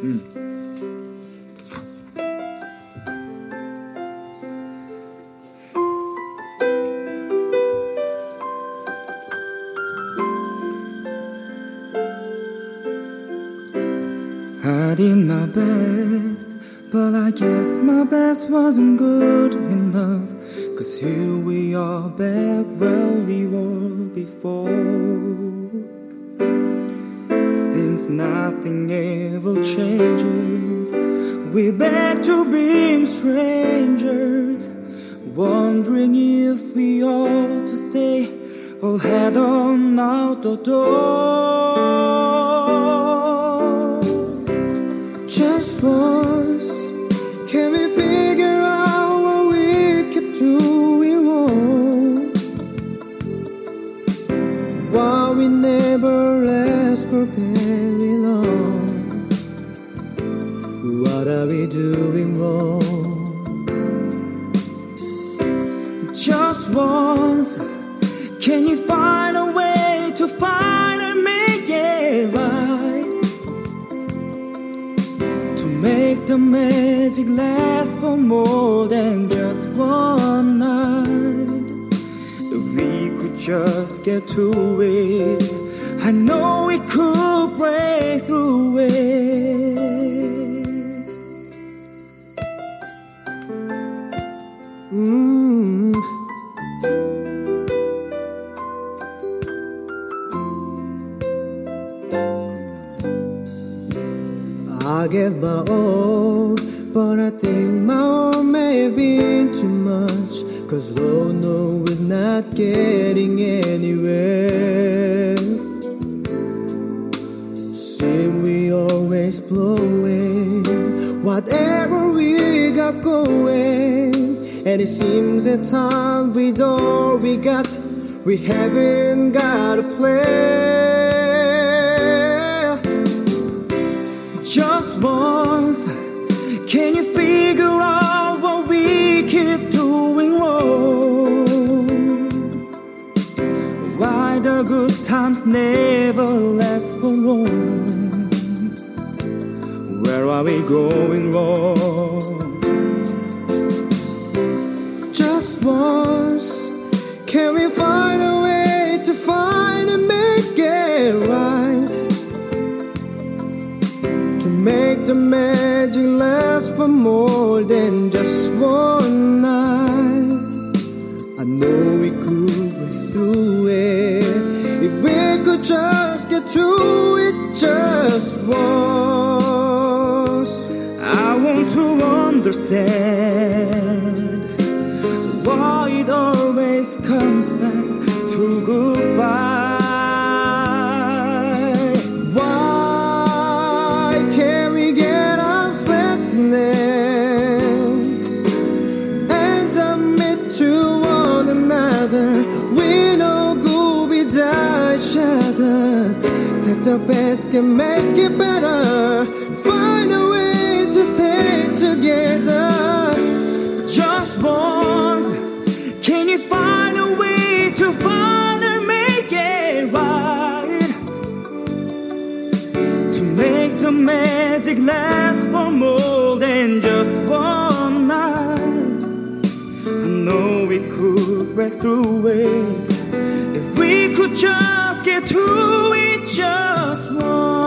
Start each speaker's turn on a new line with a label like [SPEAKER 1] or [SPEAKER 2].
[SPEAKER 1] Mm. I did my best, but I guess my best wasn't good enough. Cause here we are back where we were before. Since nothing ever changes, we're back to being strangers. Wondering if we ought to stay or head on out the door. Just once, can we very long? What are we doing wrong? Just once, can you find a way to find and make it right? To make the magic last for more than just one night. If we could just get to it, I know we could break through it. Mm. I gave my all, but I think my all may have been too much. Cause Lord no, we're not getting anywhere. See, we always blow blowing whatever we got going. And it seems at times with all we got, we haven't got a plan. Just once, can you figure out what we keep doing wrong? Why the good times never last Where are we going wrong? Just once, can we find a way to find and make it right? To make the magic last for more than just one night. I know we could break through it if we could just get to it just once. To understand why it always comes back to goodbye. Why can't we get ourselves named and admit to one another we know good without each other? That the best can make it better. Find a way magic last for more than just one night. I know we could break through it if we could just get to it just once.